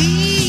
ti.